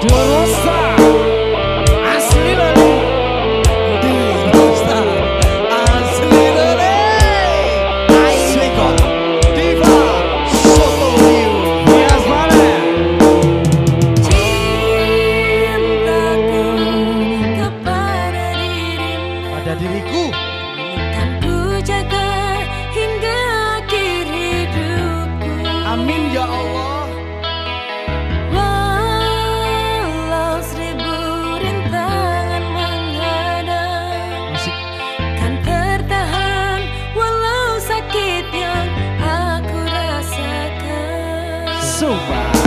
Glory Sumpah